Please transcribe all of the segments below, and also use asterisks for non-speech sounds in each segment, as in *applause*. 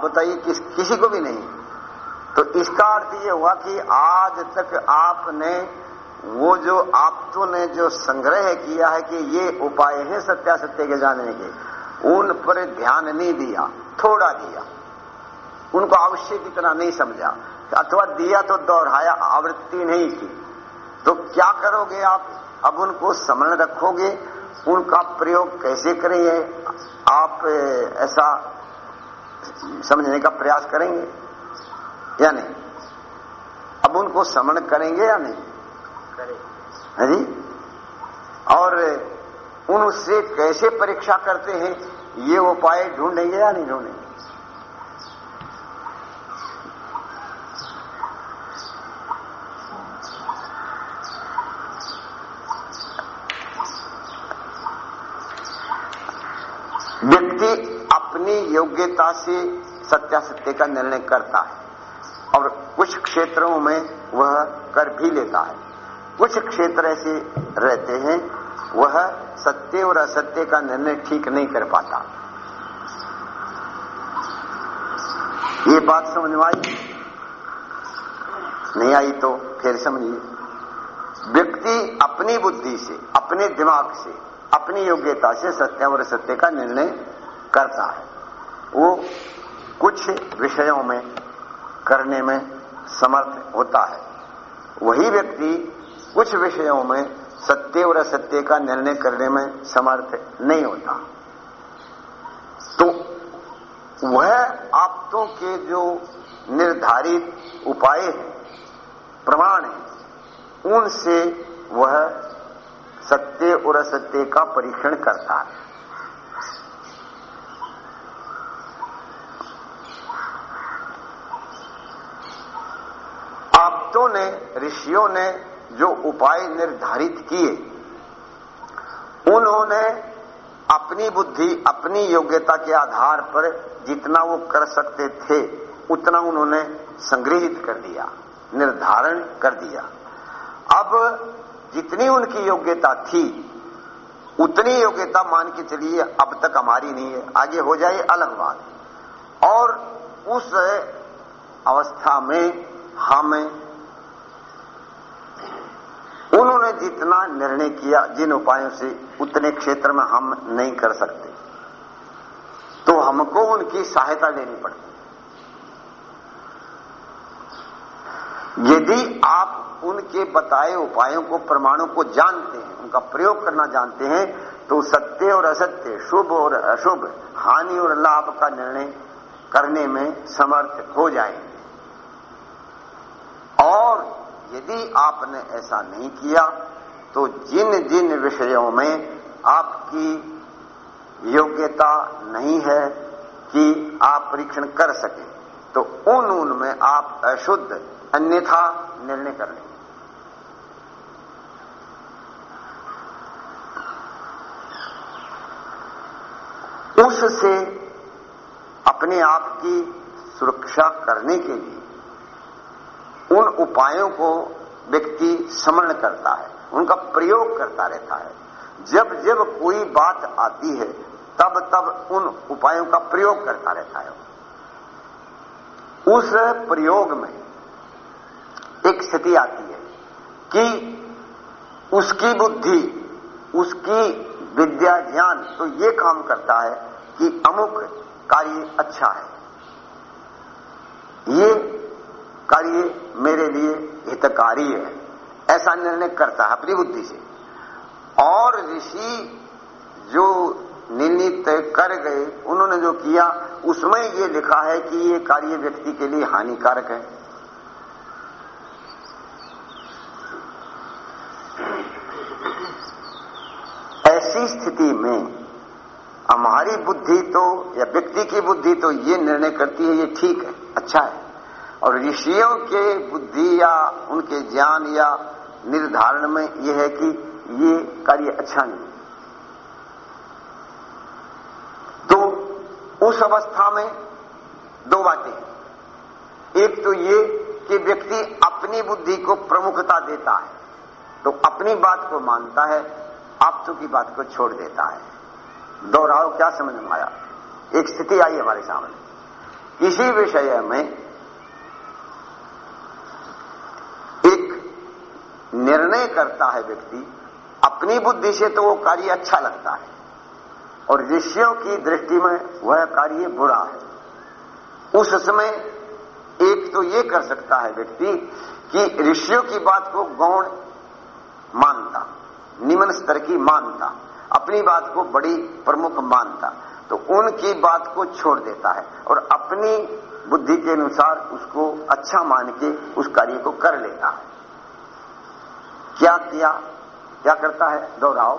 बताइए किस, किसी को भी नहीं। तो इसका अर्थ ये हुआ कि आज तक आपने वो जो आपो ने जो संग्रह किया है कि ये उपाय है सत्यासत्य के जानने के, उन पर ध्यान नहीं दिया, थोड़ा दिया। उनको आवश्यक इतना नहीं समझा। अथवा दिया तो दोहराया, आवृत्ति नहीं की। तो क्या करोगे आप? अब उनको समझ रखोगे, उनका प्रयोग कैसे करेंगे? आप ऐसा समझने का प्रयास करेंगे या नहीं? अब उनको समन करेंगे या नहीं? है जी? और उनसे कैसे परीक्षा करते हैं ये उपाय ढूंढेंगे या नहीं ढूंढेंगे? व्यक्ति अपनी योग्यता से सत्यासत्य का निर्णय करता है और कुछ क्षेत्रों में वह कर भी लेता है। कुछ क्षेत्र ऐसे रहते हैं, वह सत्य और असत्य का निर्णय ठीक नहीं कर पाता। ये बात समझ में आई? नहीं आई तो फिर समझिए। व्यक्ति अपनी बुद्धि से, अपने दिमाग से, अपनी योग्यता से सत्य और असत्य का निर्णय करता। है वो कुछ विषयों में करने में समर्थ होता है। वही व्यक्ति कुछ विषयों में सत्य और असत्य का निर्णय करने में समर्थ नहीं होता। तो वह आपतों के जो निर्धारित उपाय हैं, प्रमाण हैं, उनसे वह सत्य और असत्य का परीक्षण करता है। आपतों ने, ऋषियों ने जो उपाय निर्धारित किए, उन्होंने अपनी बुद्धि, अपनी योग्यता के आधार पर जितना वो कर सकते थे, उतना उन्होंने संग्रहित कर दिया, निर्धारण कर दिया। अब जितनी उनकी योग्यता थी, उतनी योग्यता मान के चलिए, अब तक हमारी नहीं है, आगे हो जाए अलग बात। और उस अवस्था में हमें उन्होंने जितना निर्णय किया, जिन उपायों से, उतने क्षेत्र में हम नहीं कर सकते। तो हमको उनकी सहायता लेनी पड़ती। यदि आप उनके बताए उपायों को, प्रमाणों को जानते हैं, उनका प्रयोग करना जानते हैं तो सत्य और असत्य, शुभ और अशुभ, हानि और लाभ का निर्णय करने में समर्थ हो जाएँगे और यदि आपने ऐसा नहीं किया तो जिन जिन विषयों में आपकी योग्यता नहीं है कि आप परीक्षण कर सके तो उन उन में आप अशुद्ध, अन्यथा निर्णय कर लें। उससे अपने आप की सुरक्षा करने के लिए उन उपायों को व्यक्ति स्मरण करता है, उनका प्रयोग करता रहता है। जब जब कोई बात आती है, तब तब उन उपायों का प्रयोग करता रहता है। उस प्रयोग में एक स्थिति आती है कि उसकी बुद्धि, उसकी विद्या ज्ञान तो ये काम करता है कि अमुक कार्य अच्छा है। ये कार्य मेरे लिए हितकारी है। ऐसा निर्णय करता है अपनी बुद्धि से। और ऋषि जो निर्णित कर गए, उन्होंने जो किया, उसमें ये लिखा है कि ये कार्य व्यक्ति के लिए हानिकारक है। ऐसी स्थिति में हमारी बुद्धि तो या व्यक्ति की बुद्धि तो ये निर्णय करती है, ये ठीक है अच्छा है। और ऋषियों के बुद्धि या उनके ज्ञान या निर्धारण में यह है कि ये कार्य अच्छा नहीं तो उस अवस्था में दो बातें एक तो ये कि व्यक्ति अपनी बुद्धि को प्रमुखता देता है तो अपनी बात को मानता है आपसों की बात को छोड़ देता है। दोहराओ, क्या समझ में आया? एक स्थिति आई हमारे सामने। इसी विषय में एक निर्णय करता है व्यक्ति, अपनी बुद्धि से तो वो कार्य अच्छा लगता है। और ऋषियों की दृष्टि में वह कार्य बुरा है। उस समय एक तो ये कर सकता है व्यक्ति कि ऋषियों की बात को गौण मानता, निम्न स्तर की मानता, अपनी बात को बड़ी प्रमुख मानता तो उनकी बात को छोड़ देता है और अपनी बुद्धि के अनुसार उसको अच्छा मान के उस कार्य को कर लेता है। क्या किया। क्या करता है? दोहराओ।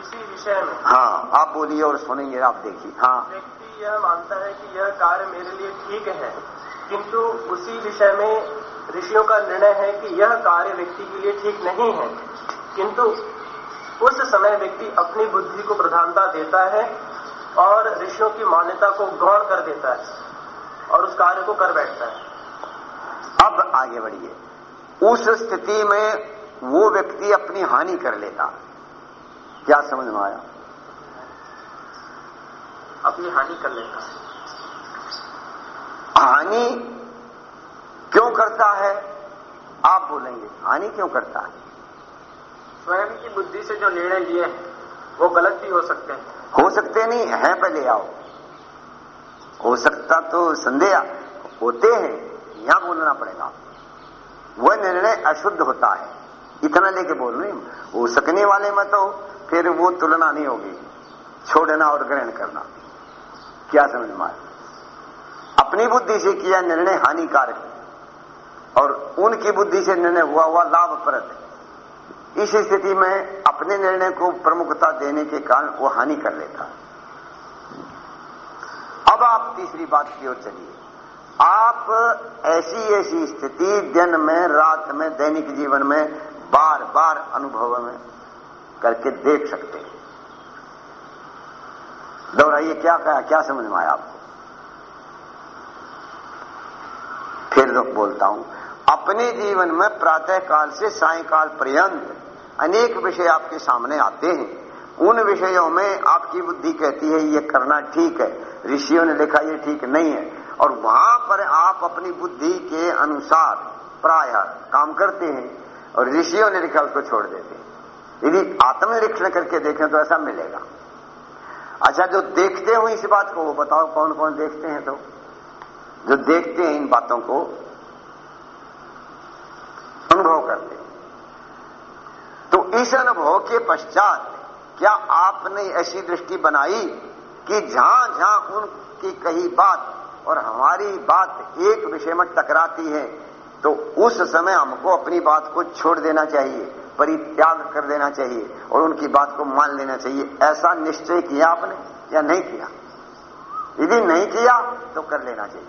इसी विषय में। हाँ आप बोलिए और सुनेंगे आप देखिए। हाँ। व्यक्ति यह मानता है कि यह कार्य मेरे लिए ठीक है किंतु उसी विषय में ऋषियों का निर्णय है कि यह कार्य व्यक्ति के लिए ठीक नहीं है। किंतु उस समय व्यक्ति अपनी बुद्धि को प्रधानता देता है और ऋषियों की मान्यता को गौण कर देता है और उस कार्य को कर बैठता है। अब आगे बढ़िए। उस स्थिति में वो व्यक्ति अपनी हानि कर लेता। क्या समझ में आया? अपनी हानि कर लेता। हानि क्यों करता है? आप बोलेंगे हानि क्यों करता है? स्वयं की बुद्धि से जो निर्णय लिए हैं वो गलत भी हो सकते हैं। हो सकते नहीं है पहले आओ। हो सकता तो संदेह होते हैं यहाँ बोलना पड़ेगा। वह निर्णय अशुद्ध होता है। इतना लेके बोल रहे हो सकने वाले में तो फिर वो तुलना नहीं होगी। छोड़ना और ग्रहण करना। क्या समझ में अपनी बुद्धि से किया निर्णय हानिकारक है। और उनकी बुद्धि से निर्णय हुआ हुआ लाभप्रद है। इस स्थिति में अपने निर्णय को प्रमुखता देने के कारण वो हानि कर लेता अब आप तीसरी बात की ओर चलिए। आप ऐसी ऐसी स्थिति दिन में, रात में, दैनिक जीवन में बार बार अनुभव में करके देख सकते हैं। दोहराइए, क्या कहा, क्या समझ में आया आपको? फिर लोग बोलता हूँ, अपने जीवन में प्रातः काल से सायकाल पर्यंत अनेक विषय आपके सामने आते हैं। उन विषयों में आपकी बुद्धि कहती है, ये करना ठीक है। ऋषियों ने लिखा, ये ठीक नहीं है। और वहाँ पर आप अपनी बुद्धि के अनुसार प्राय काम करते हैं। और ऋषियों ने लिखा उसको छोड़ देते यदि आत्मनिरीक्षण करके देखें तो ऐसा मिलेगा। अच्छा जो देखते हो इस बात को, वो बताओ कौन कौन देखते हैं तो? जो देखते हैं इन बातों को, अनुभव करते तो इस अनुभव के पश्चात क्या आपने ऐसी दृष्टि बनाई कि जहाँ जहाँ उनकी कही बात और हमारी बात एक विषय में टकराती है तो उस समय हमको अपनी बात को छोड़ देना चाहिए, परित्याग कर देना चाहिए और उनकी बात को मान लेना चाहिए। ऐसा निश्चय किया आपने या नहीं किया? यदि नहीं किया तो कर लेना चाहिए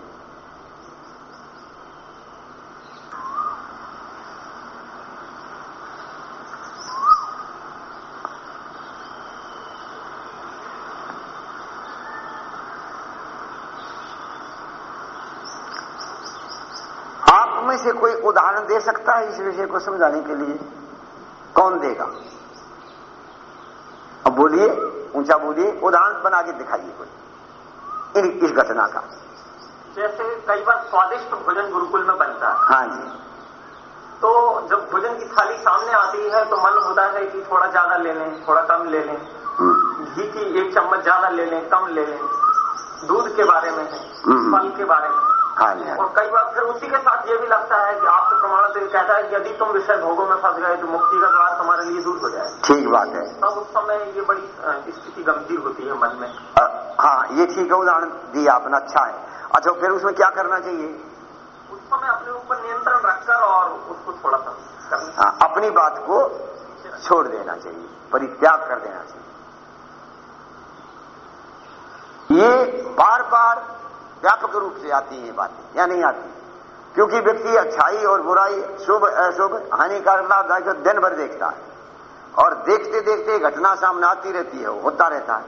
आप में से कोई उदाहरण दे सकता है इस विषय को समझाने के लिए? कौन देगा? अब बोलिए ऊँचा बोलिए उदाहरण बना के दिखाइए कोई। इस घटना का। जैसे कई बार स्वादिष्ट भोजन गुरुकुल में बनता है। हाँ जी। तो जब भोजन की थाली सामने आती है तो मन होता है कि थोड़ा ज़्यादा ले लें थोड़ा कम ले लें। हम्म, घी की एक चम्मच ज़्यादा ले लें कम ले लें। दूध के बारे में है हम्म। फल के बारे में। हाँ जी हाँ और कई बार फिर उसी के साथ ये भी लगता है कि आपका प्रमाण तो ये कहता है कि यदि तुम विषय भोगों में फंस गए तो मुक्ति का द्वार तुम्हारे लिए दूर हो जाए ठीक बात है। तब उस समय ये बड़ी स्थिति गंभीर होती है मन में। हाँ ये ठीक है उदाहरण दिया आपने अच्छा है। अच्छा फिर उसमें क्या करना चाहिए? उस समय अपने ऊपर नियंत्रण रखकर और उसको थोड़ा सा हाँ, अपनी बात को छोड़ देना चाहिए परित्याग कर देना चाहिए। ये बार बार व्यापक रूप से आती हैं बातें या नहीं आती? क्योंकि व्यक्ति अच्छाई और बुराई शुभ अशुभ हानिकारक लाभदायक दिन भर देखता है। और देखते देखते घटना सामने आती रहती है होता रहता है।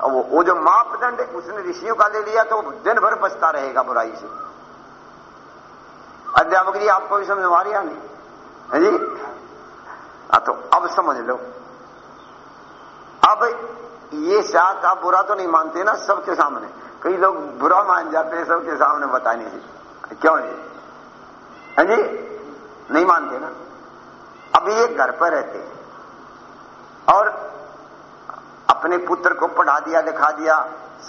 और वो, वो जो मापदंड उसने ऋषियों का ले लिया तो दिन भर बचता रहेगा बुराई से। अध्यापक जी आपको भी समझ में आ रही है नहीं? है जी? हाँ तो अब समझ लो। अब ये साथ आप बुरा तो नहीं मानते ना सबके सामने। कई लोग बुरा मान जाते हैं सबके सामने बताने से क्यों जी हाँ जी नहीं मानते ना। अब ये घर पर रहते हैं। और अपने पुत्र को पढ़ा दिया, लिखा दिया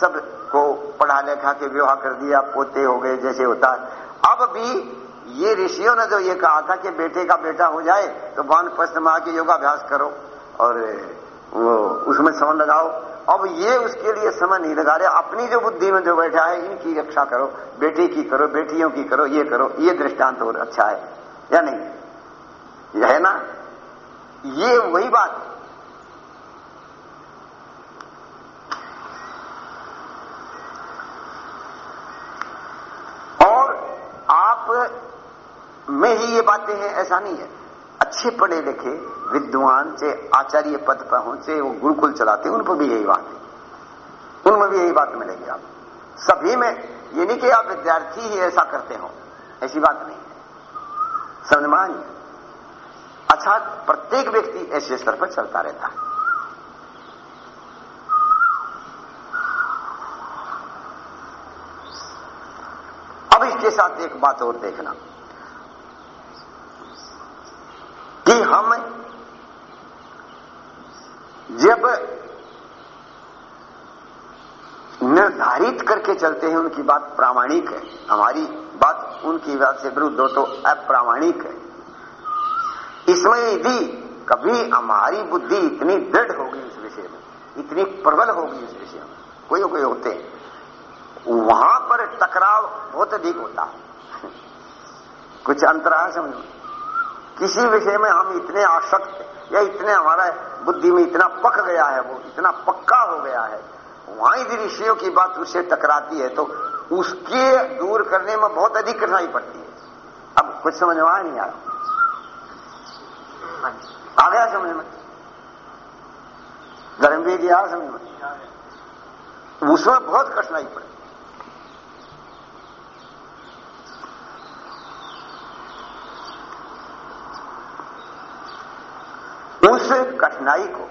सबको पढ़ा लिखा के विवाह कर दिया, पोते हो गए, जैसे होता है। अब भी ये ऋषियों ने जो ये कहा था कि बेटे का बेटा हो जाए तो वान पस्त में आके योगाभ्यास करो। और वो उसमें समय लगाओ। अब ये उसके लिए समय नहीं लगा रहे। अपनी जो बुद्धि में जो बैठा है, इनकी रक्षा करो, बेटी की करो, बेटियों की करो, ये करो, ये दृष्टांत और अच्छा है, या नहीं? यह है ना? ये वही बात। और आप में ही ये बातें हैं, ऐसा नहीं है। अच्छे पढ़े लिखे विद्वान से आचार्य पद पर पहुँचे वो गुरुकुल चलाते उन पर भी यही बात है। उनमें भी यही बात मिलेगी आप सभी में ये नहीं कि आप विद्यार्थी ही ऐसा करते हो, ऐसी बात नहीं है। अच्छा प्रत्येक व्यक्ति ऐसे स्तर पर चलता रहता है। अब इसके साथ एक बात और देखना कि हम जब निर्धारित करके चलते हैं, उनकी बात प्रामाणिक है। हमारी बात उनकी बात से विरुद्ध हो तो अप्रामाणिक है। इसमें यदि कभी हमारी बुद्धि इतनी दृढ़ होगी इस विषय में, इतनी प्रबल होगी इस विषय में। कोई कोई होते हैं, वहाँ पर टकराव बहुत अधिक होता है। *laughs* कुछ अंतराल समझ। किसी विषय में हम इतने आसक्त या इतने हमारा बुद्धि में इतना पक गया है, वो इतना पक्का हो गया है, वहाँ यदि ऋषियों की बात उससे टकराती है तो उसके दूर करने में बहुत अधिक कठिनाई पड़ती है। अब कुछ समझ में आया नहीं आ रहा आ गया समझ में? गर्म भी गया समझ में? उसमें बहुत कठिनाई पड़ी। उस कठिनाई को।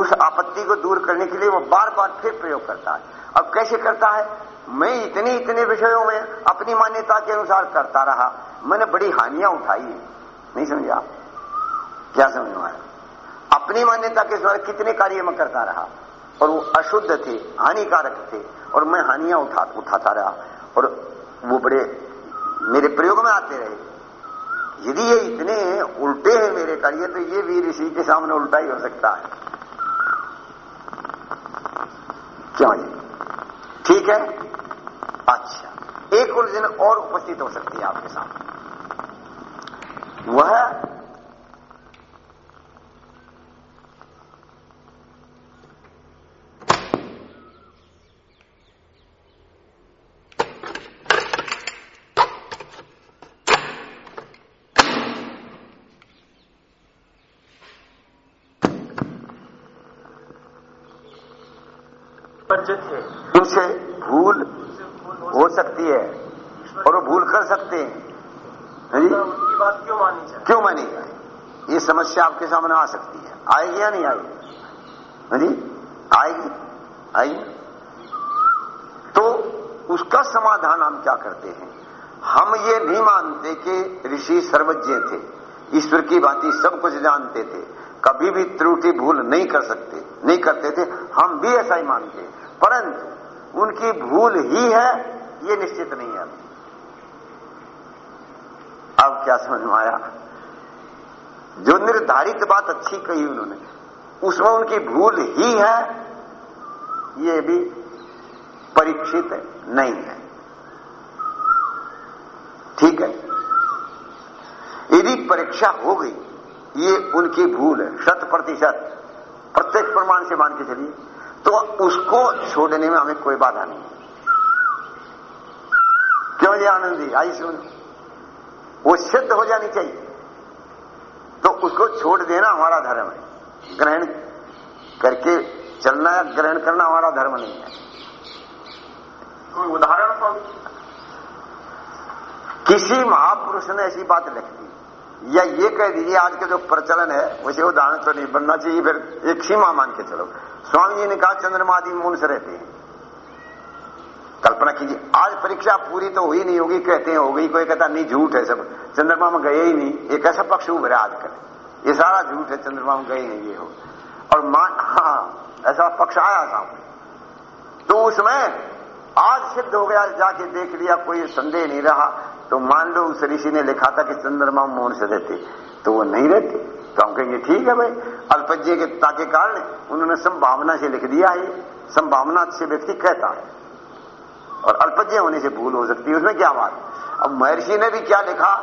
उस आपत्ति को दूर करने के लिए वो बार बार फिर प्रयोग करता है। अब कैसे करता है? मैं इतने इतने विषयों में अपनी मान्यता के अनुसार करता रहा। मैंने बड़ी हानियाँ उठाई। नहीं समझा क्या समझ में? अपनी मान्यता के अनुसार कितने कार्य में करता रहा? और वो अशुद्ध थे, हानिकारक थे, और मैं हानियाँ उठा उठाता रहा। और वो बड़े मेरे प्रयोग में आते रहे। यदि ये इतने उल्टे हैं मेरे कार्य तो ये वीर ऋषि के सामने उल्टा ही हो सकता है। क्यों जी ठीक है? अच्छा। एक उलझन और उपस्थित हो सकती है आपके सामने। वह उनसे भूल हो सकती है और वो भूल कर सकते हैं। हाँ जी? उनकी बात क्यों मानी जाए? क्यों मानी जाए? ये समस्या आपके सामने आ सकती है। आएगी या नहीं आएगी? हाँ जी? आएगी। आएगी। तो उसका समाधान हम क्या करते हैं? हम ये नहीं मानते कि ऋषि सर्वज्ञ थे। ईश्वर की बातें सब कुछ जानते थे। कभी भी त्रुटि भूल नहीं कर सकते नहीं करते थे। हम भी ऐसा ही मानते हैं। परंतु उनकी भूल ही है, ये निश्चित नहीं है। अब क्या समझ में आया? जो निर्धारित बात अच्छी कही उन्होंने, उसमें उनकी भूल ही है, ये भी परीक्षित नहीं है। ठीक है? यदि परीक्षा हो गई, ये उनकी भूल है, शत प्रतिशत प्रत्येक प्रमाण से मान के चलिए। तो उसको छोड़ने में हमें कोई बाधा नहीं। क्यों जी आनंद? जी आई सुन। वो सिद्ध हो जानी चाहिए। तो उसको छोड़ देना हमारा धर्म है। ग्रहण करके चलना या ग्रहण करना हमारा धर्म नहीं है। कोई उदाहरण किसी महापुरुष ने ऐसी बात लिख दी। या ये कह दीजिए, आज का जो प्रचलन है वैसे उदाहरण तो नहीं बनना चाहिए, फिर एक सीमा मान के चलो। स्वामी जी ने कहा, चंद्रमा आदि मून से रहते हैं। कल्पना कीजिए, आज परीक्षा पूरी तो हुई नहीं होगी, कहते हैं हो गई कोई कहता, नहीं, झूठ है सब। चंद्रमा में गए ही नहीं। एक ऐसा पक्ष उभरा आजकल ये सारा झूठ है, चंद्रमा में गए नहीं ये हो। और मान हाँ ऐसा पक्ष आया था तो उसमें आज सिद्ध हो गया जाके देख लिया, कोई संदेह नहीं रहा। तो मान लो उस ऋषि ने लिखा था कि चंद्रमा मौन से रहते तो वो नहीं रहते। तो हम कहेंगे, ठीक है भाई। अल्पज्ञ के के कारण उन्होंने संभावना से लिख दिया है। संभावना से व्यक्ति कहता है। और अल्पज्ञ होने से भूल हो सकती है। उसमें क्या बात? अब महर्षि ने भी क्या लिखा?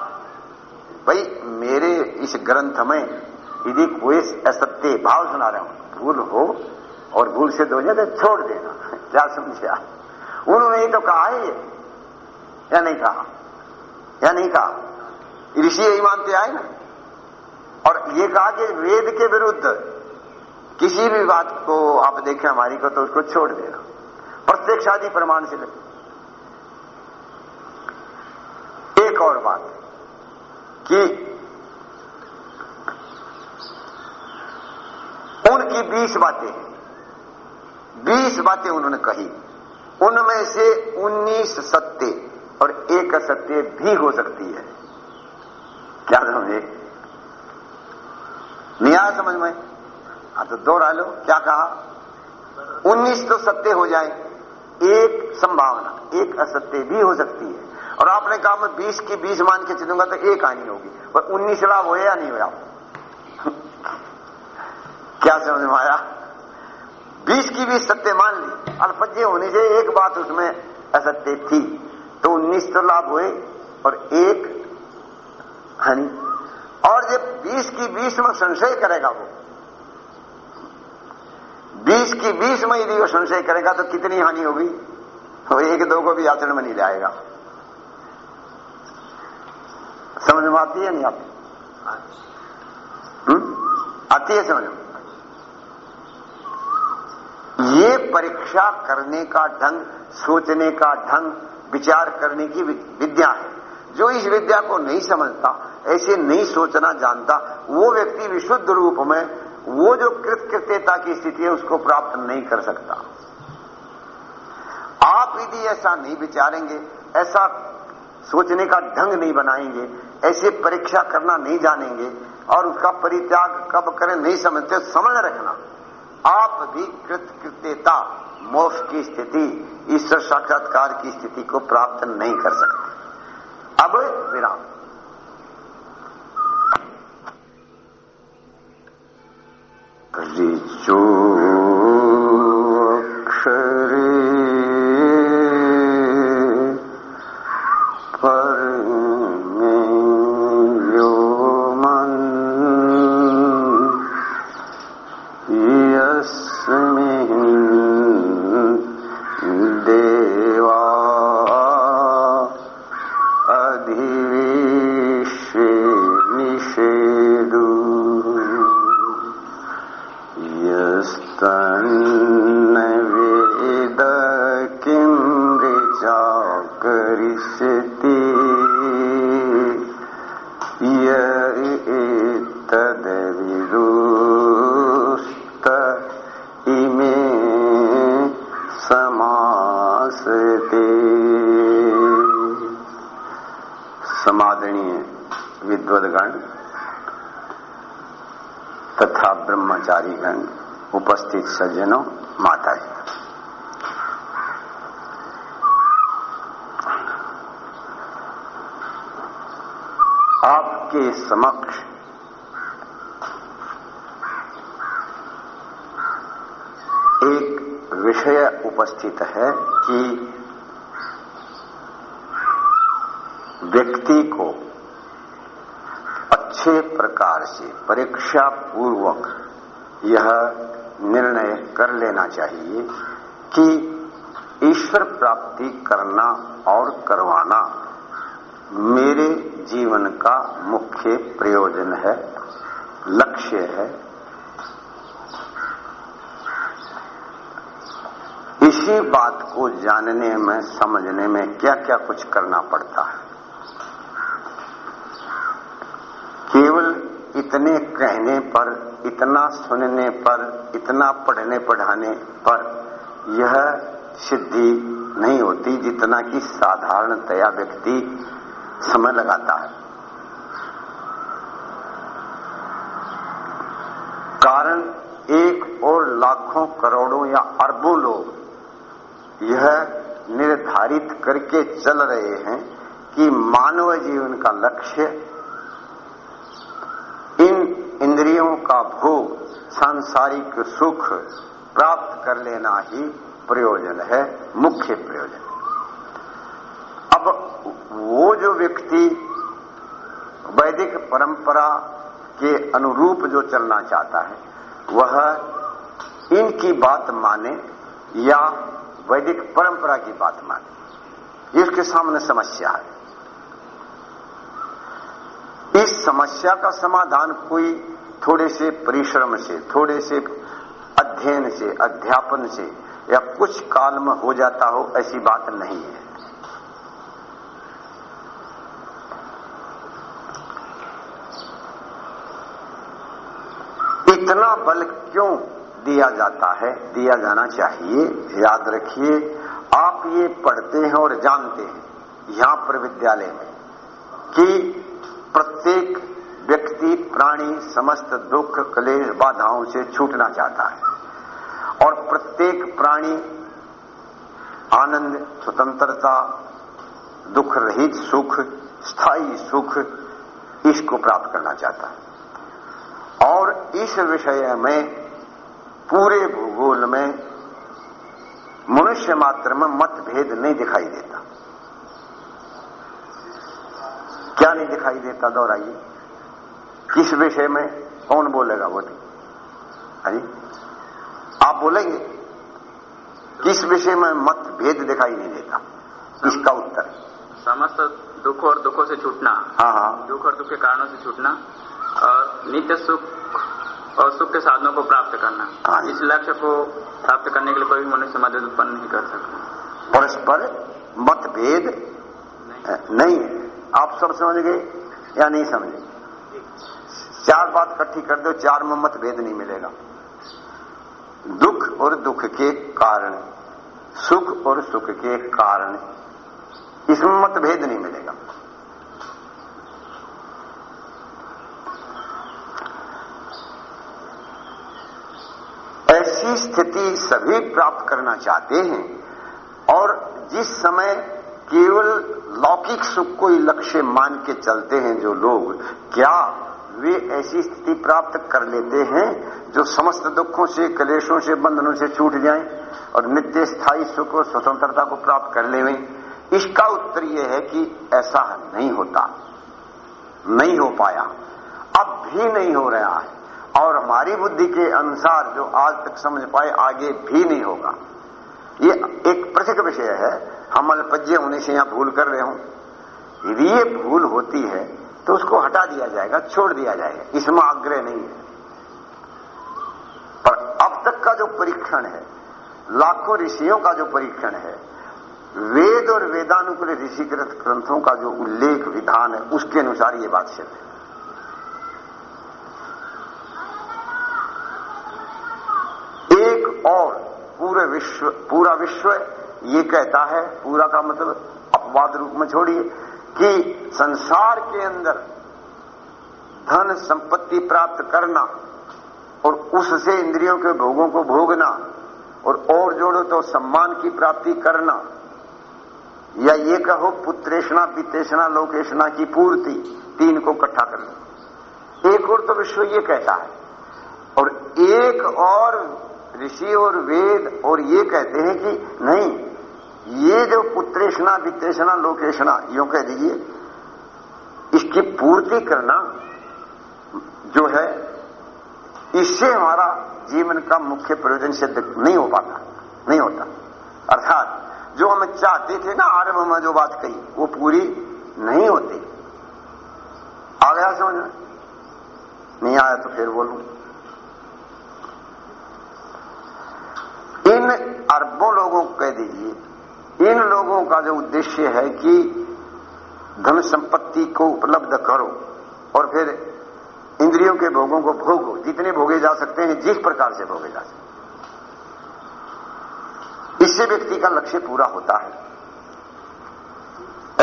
भाई, मेरे इस ग्रंथ में यदि कोई असत्य भाव सुना रहे हो, भूल हो और भूल से दो जाए तो छोड़ देना। *laughs* क्या समझा उन्होंने ये तो कहा है। या नहीं कहा? या नहीं कहा। ऋषि यही मानते आए ना। और ये कहा कि वेद के विरुद्ध किसी भी बात को आप देखें, हमारी को तो उसको छोड़ देना। प्रत्येक शादी प्रमाण से लगे एक और बात कि उनकी बीस बातें बीस बातें उन्होंने कही। उनमें से उन्नीस सत्य और एक असत्य भी हो सकती है। क्या समझे नहीं आया समझ में? हाँ तो दोहरा लो। क्या कहा? उन्नीस तो सत्य हो जाए। एक संभावना, एक असत्य भी हो सकती है। और आपने कहा, मैं बीस की बीस मान के चलूँगा तो एक आनी होगी। पर उन्नीस लाभ हो या नहीं हुआ *laughs* क्या समझ में आया? बीस की बीस सत्य मान ली। अल्पज्ञ होने से एक बात उसमें असत्य थी। तो उन्नीस तो लाभ हुए और एक हानि। और जब बीस की बीस में संशय करेगा वो, बीस की बीस में यदि वो संशय करेगा तो कितनी हानि होगी? तो एक दो को भी आचरण में नहीं जाएगा समझ में आती है नहीं आती हम्म? आती है समझ में? ये परीक्षा करने का ढंग, सोचने का ढंग विचार करने की विद्या है। जो इस विद्या को नहीं समझता, ऐसे नहीं सोचना जानता, वो व्यक्ति विशुद्ध रूप में वो जो कृतकृत्यता की स्थिति है, उसको प्राप्त नहीं कर सकता। आप यदि ऐसा नहीं विचारेंगे, ऐसा सोचने का ढंग नहीं बनाएँगे, ऐसे परीक्षा करना नहीं जानेंगे, और उसका परित्याग कब करें नहीं समझते, समझ रखना। आप भी कृतकृत्यता मोक्ष की स्थिति, ईश्वर साक्षात्कार की स्थिति को प्राप्त नहीं कर सकते। अब विराम। ऋचो उपस्थित है कि व्यक्ति को अच्छे प्रकार से परीक्षा पूर्वक यह निर्णय कर लेना चाहिए कि ईश्वर प्राप्ति करना और करवाना मेरे जीवन का मुख्य प्रयोजन है लक्ष्य है इसी बात को जानने में, समझने में क्या क्या कुछ करना पड़ता है? केवल इतने कहने पर, इतना सुनने पर, इतना पढ़ने पढ़ाने पर यह सिद्धि नहीं होती जितना कि साधारणतया व्यक्ति समय लगाता है। कारण एक और लाखों करोड़ों या अरबों लोग यह निर्धारित करके चल रहे हैं कि मानव जीवन का लक्ष्य इन इंद्रियों का भोग, सांसारिक सुख प्राप्त कर लेना ही प्रयोजन है, मुख्य प्रयोजन। अब वो जो व्यक्ति वैदिक परंपरा के अनुरूप जो चलना चाहता है, वह इनकी बात माने या वैदिक परंपरा की बात माने। इसके सामने समस्या है। इस समस्या का समाधान कोई थोड़े से परिश्रम से, थोड़े से अध्ययन से, अध्यापन से या कुछ काल में हो जाता हो, ऐसी बात नहीं है। इतना बल क्यों दिया जाता है, दिया जाना चाहिए। याद रखिए, आप ये पढ़ते हैं और जानते हैं, यहाँ पर विद्यालय में, कि प्रत्येक व्यक्ति प्राणी समस्त दुख, कलेश, बाधाओं से छूटना चाहता है। और प्रत्येक प्राणी आनंद, स्वतंत्रता, दुख रहित सुख, स्थायी सुख, इसको प्राप्त करना चाहता है। और इस विषय में पूरे भूगोल में मनुष्य मात्र में मतभेद नहीं दिखाई देता। क्या नहीं दिखाई देता? दोहराइए। किस विषय में? कौन बोलेगा वो? बोले अरे आप बोलेंगे। किस विषय में मतभेद दिखाई नहीं देता? इसका उत्तर। समस्त दुख और दुखों से छूटना। हाँ हाँ। दुख और दुख के कारणों से छूटना। और नित्य सुख और सुख के साधनों को प्राप्त करना। हाँ। इस लक्ष्य को प्राप्त करने के लिए कोई मनुष्य मदद उत्पन्न नहीं कर सकता। परस्पर मतभेद नहीं। नहीं है। आप सब समझ गए या नहीं समझे? चार बात इकट्ठी कर दो चार में मतभेद नहीं मिलेगा। दुख और दुख के कारण सुख और सुख के कारण इसमें मतभेद नहीं मिलेगा। ऐसी स्थिति सभी प्राप्त करना चाहते हैं और जिस समय केवल लौकिक सुख को ही लक्ष्य मान के चलते हैं जो लोग, क्या वे ऐसी स्थिति प्राप्त कर लेते हैं जो समस्त दुखों से, कलेशों से, बंधनों से छूट जाएँ और नित्य स्थायी सुख और स्वतंत्रता को प्राप्त कर ले इसका उत्तर यह है कि ऐसा नहीं होता, नहीं हो पाया। अब भी नहीं हो रहा है। और हमारी बुद्धि के अनुसार जो आज तक समझ पाए, आगे भी नहीं होगा। ये एक पृथक विषय है। हम अल्पज्य होने से यहाँ भूल कर रहे हो। यदि ये भूल होती है तो उसको हटा दिया जाएगा, छोड़ दिया जाएगा। इसमें आग्रह नहीं है। पर अब तक का जो परीक्षण है, लाखों ऋषियों का जो परीक्षण है, वेद और वेदानुकूल ऋषिकृत ग्रंथों का जो उल्लेख विधान है, उसके अनुसार ये बात सिद्ध है एक और पूरे विश्व, पूरा विश्व ये कहता है, पूरा का मतलब अपवाद रूप में छोड़िए, कि संसार के अंदर धन संपत्ति प्राप्त करना और उससे इंद्रियों के भोगों को भोगना और और जोड़ो तो सम्मान की प्राप्ति करना, या ये कहो पुत्रेषणा वित्तेषणा लोकेशना की पूर्ति, तीन को इकट्ठा कर लो एक और तो विश्व ये कहता है, और एक और ऋषि और वेद और ये कहते हैं कि नहीं, ये जो पुत्रेषणा वित्तेषणा लोकेशना यो कह दीजिए, इसकी पूर्ति करना जो है, इससे हमारा जीवन का मुख्य प्रयोजन सिद्ध नहीं हो पाता, नहीं होता। अर्थात, जो हम चाहते थे ना, आरंभ में जो बात कही, वो पूरी नहीं होती। आ गया समझ में? नहीं आया तो फिर बोलूँ। इन अरबों लोगों को कह दीजिए, इन लोगों का जो उद्देश्य है कि धन संपत्ति को उपलब्ध करो और फिर इंद्रियों के भोगों को भोगो, जितने भोगे जा सकते हैं, जिस प्रकार से भोगे जा सकते इससे व्यक्ति का लक्ष्य पूरा होता है।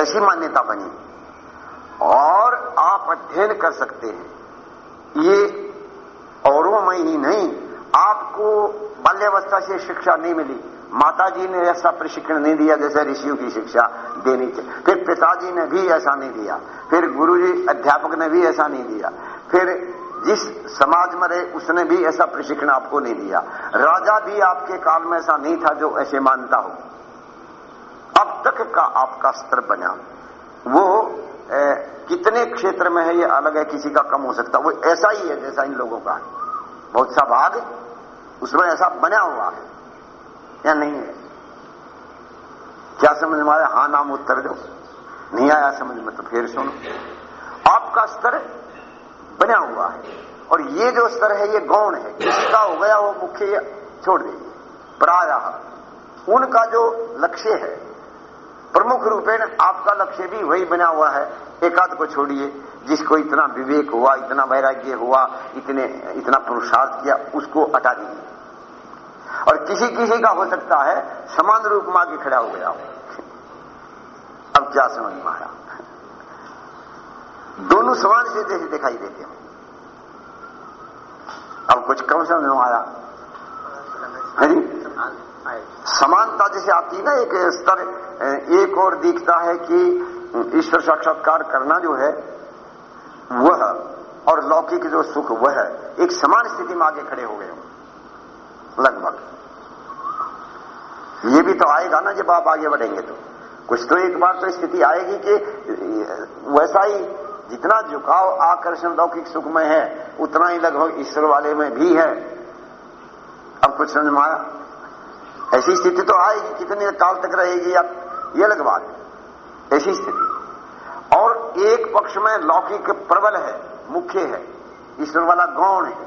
ऐसी मान्यता बनी। और आप अध्ययन कर सकते हैं। ये औरों में ही नहीं आपको बाल्यावस्था से शिक्षा नहीं मिली। माता जी ने ऐसा प्रशिक्षण नहीं दिया जैसे ऋषियों की शिक्षा देनी चाहिए। फिर पिताजी ने भी ऐसा नहीं दिया। फिर गुरुजी अध्यापक ने भी ऐसा नहीं दिया। फिर जिस समाज में रहे उसने भी ऐसा प्रशिक्षण आपको नहीं दिया। राजा भी आपके काल में ऐसा नहीं था जो ऐसे मानता हो। अब तक का आपका स्तर बना। वो ए, कितने क्षेत्र में है ये अलग है किसी का कम हो सकता। वो ऐसा ही है जैसा इन लोगों का है। बहुत सा भाग उसमें ऐसा बना हुआ है, या नहीं है? क्या समझ में आया हाँ? नाम उत्तर दो। नहीं आया समझ में तो फिर सुनो। आपका स्तर बना हुआ है, और ये जो स्तर है, ये गौण है। किसका हो गया वो मुख्य छोड़ दीजिए। प्राय उनका जो लक्ष्य है प्रमुख रूपेण आपका लक्ष्य भी वही बना हुआ है। एकाध को छोड़िए जिसको इतना विवेक हुआ इतना वैराग्य हुआ इतने इतना पुरुषार्थ किया उसको हटा दीजिए। और किसी किसी का हो सकता है समान रूप में आगे खड़ा हो गया अब क्या समझ में आया दोनों समान से जैसे दिखाई देते हैं। अब कुछ कम समझ में आया है समानता जैसे आती है ना, एक स्तर, एक और दिखता है कि ईश्वर साक्षात्कार करना जो है, वह, और लौकिक जो सुख, वह, एक समान स्थिति में आगे खड़े हो गए लगभग। ये भी तो आएगा ना, जब आप आगे बढ़ेंगे तो। कुछ तो एक बार तो स्थिति आएगी कि, वैसा ही जितना झुकाव, आकर्षण लौकिक सुख में है, उतना ही लगभग ईश्वर वाले में भी है। अब कुछ समझ में आया? ऐसी स्थिति तो आएगी, कितने काल तक रहेगी अब ये अलग बात है। ऐसी स्थिति। और एक पक्ष में लौकिक प्रबल है, मुख्य है, ईश्वर वाला गौण है,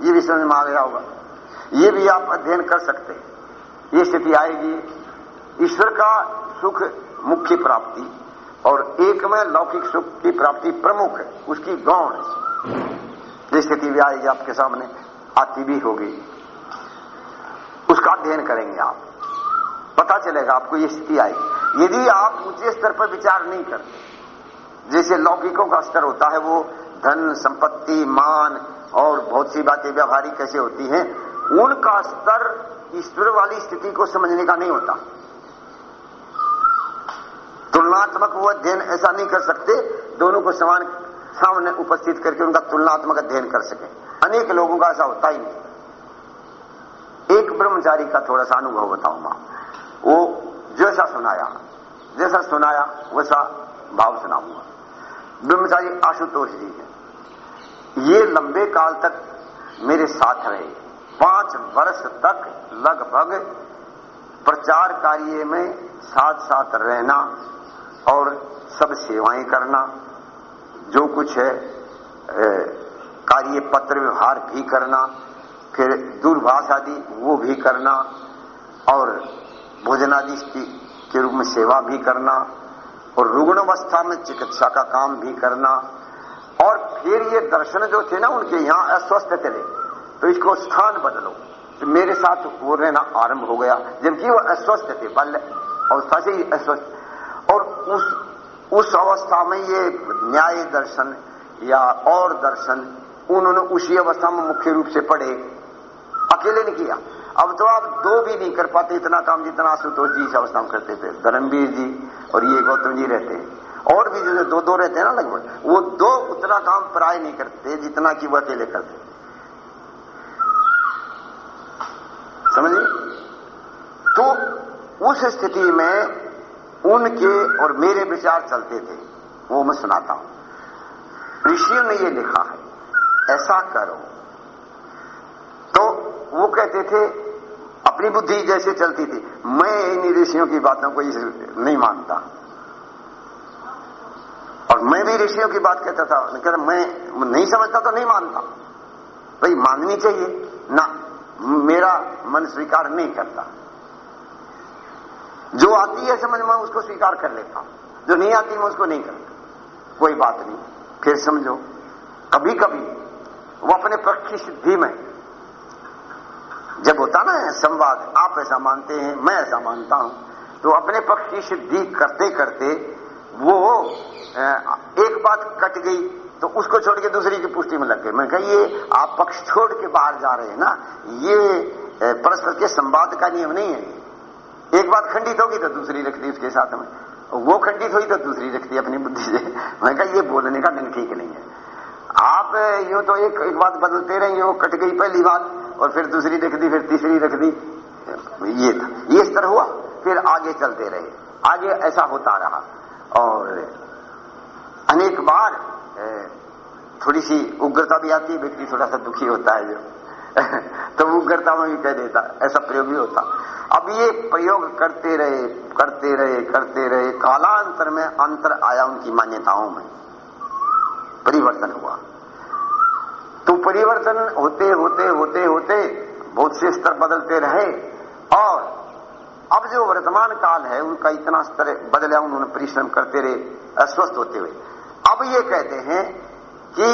ये भी समझ में आ गया होगा। ये भी आप अध्ययन कर सकते हैं। ये स्थिति आएगी, ईश्वर का सुख मुख्य प्राप्ति और एक में लौकिक सुख की प्राप्ति प्रमुख है, उसकी गौण है। ये स्थिति भी आएगी आपके सामने, आती भी होगी। उसका अध्ययन करेंगे आप। पता चलेगा आपको ये स्थिति आएगी। यदि आप ऊँचे स्तर पर विचार नहीं करते, जैसे लौकिकों का स्तर होता है, वो धन, संपत्ति, मान और बहुत सी बातें व्यवहारिक कैसे होती हैं, उनका स्तर ईश्वर वाली स्थिति को समझने का नहीं होता। तुलनात्मक वो अध्ययन ऐसा नहीं कर सकते, दोनों को समान सामने उपस्थित करके उनका तुलनात्मक अध्ययन कर सके। अनेक लोगों का ऐसा होता ही नहीं। एक ब्रह्मचारी का थोड़ा सा अनुभव बताऊँगा। वो जैसा सुनाया जैसा सुनाया, वैसा भाव सुनाऊँगा। ब्रह्मचारी आशुतोष जी है। ये लंबे काल तक मेरे साथ रहे। पाँच वर्ष तक लगभग प्रचार कार्य में साथ साथ रहना और सब सेवाएँ करना, जो कुछ है कार्य पत्र व्यवहार भी करना फिर दूरभाष आदि, वो भी करना और भोजनादि के रूप में सेवा भी करना और रुग्ण अवस्था में चिकित्सा का काम भी करना और फिर ये दर्शन जो थे ना उनके यहाँ अस्वस्थ चले तो इसको स्थान बदलो। तो मेरे साथ वो रहना आरंभ हो गया, जबकि वो अस्वस्थ थे, बाल्य अवस्था से ही अस्वस्थ। और उस उस अवस्था में ये न्याय दर्शन या और दर्शन, उन्होंने उसी अवस्था में मुख्य रूप से पढ़े। अकेले ने किया। अब तो आप दो भी नहीं कर पाते, इतना काम जितना आशुतोष जी इस अवस्था में करते थे। धर्मवीर जी और ये गौतम जी रहते हैं। और भी जो दो दो रहते हैं ना लगभग, वो दो उतना काम प्राय नहीं करते, जितना कि वो अकेले करते समझिए तो उस स्थिति में उनके और मेरे विचार चलते थे, वो मैं सुनाता हूँ। ऋषियों ने ये लिखा है, ऐसा करो। वो कहते थे, अपनी बुद्धि जैसे चलती थी। मैं इन ऋषियों की बातों को नहीं मानता। और मैं भी ऋषियों की बात कहता था। कहता मैं नहीं समझता तो नहीं मानता। भाई, माननी चाहिए। ना, मेरा मन स्वीकार नहीं करता। जो आती है समझ में, उसको स्वीकार कर लेता जो नहीं आती, मैं उसको नहीं करता। कोई बात नहीं। फिर समझो कभी कभी वो अपने पक्ष की सिद्धि में जब होता ना संवाद, आप ऐसा मानते हैं, मैं ऐसा मानता हूँ तो अपने पक्ष की सिद्धि करते करते वो एक बात कट गई तो उसको छोड़ के दूसरी की पुष्टि में लग गए। मैं कही, ये आप पक्ष छोड़ के बाहर जा रहे हैं ना, ये परस्पर के संवाद का नियम नहीं है। एक बात खंडित होगी तो दूसरी रख दी उसके साथ में। वो खंडित हुई तो दूसरी रख दी अपनी बुद्धि से। मैं कहा, ये बोलने का ढंग ठीक नहीं है। आप, यूँ तो एक एक बात बदलते रहेंगे, वो कट गई पहली बात। और फिर दूसरी रख दी फिर तीसरी रख दी ये था। ये स्तर हुआ, फिर आगे चलते रहे। आगे ऐसा होता रहा। और अनेक बार थोड़ी सी उग्रता भी आती है, व्यक्ति थोड़ा सा दुखी होता है। जो *laughs* तो उग्रता में भी कह देता, ऐसा प्रयोग भी होता। अब ये प्रयोग करते रहे करते रहे करते रहे। कालांतर में अंतर आया उनकी मान्यताओं में। परिवर्तन हुआ। तो परिवर्तन होते होते होते होते बहुत से स्तर बदलते रहे। और अब जो वर्तमान काल है, उनका इतना स्तर बदला, उन्होंने परिश्रम करते रहे, अस्वस्थ होते हुए। अब ये कहते हैं कि